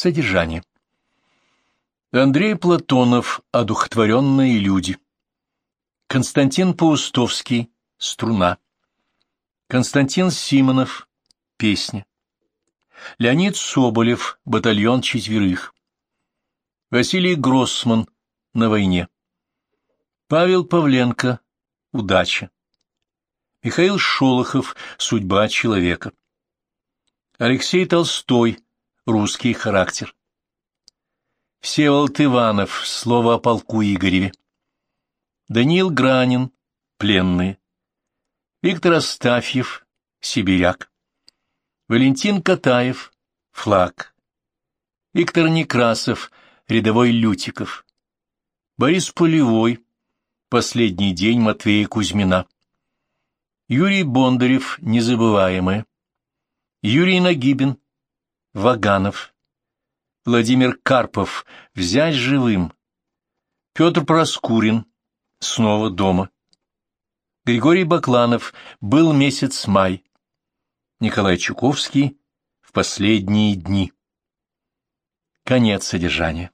Содержание. Андрей Платонов «Одухотворенные люди». Константин Паустовский «Струна». Константин Симонов «Песня». Леонид Соболев «Батальон четверых». Василий Гроссман «На войне». Павел Павленко «Удача». Михаил Шолохов «Судьба человека». Алексей Толстой «Русский характер». Всеволод Иванов «Слово о полку Игореве». Даниил Гранин «Пленные». Виктор Астафьев «Сибиряк». Валентин Катаев «Флаг». Виктор Некрасов «Рядовой Лютиков». Борис Полевой «Последний день Матвея Кузьмина». Юрий Бондарев «Незабываемое». Юрий Нагибин Ваганов. Владимир Карпов «Взять живым». Петр Проскурин «Снова дома». Григорий Бакланов «Был месяц май». Николай Чуковский «В последние дни». Конец содержания.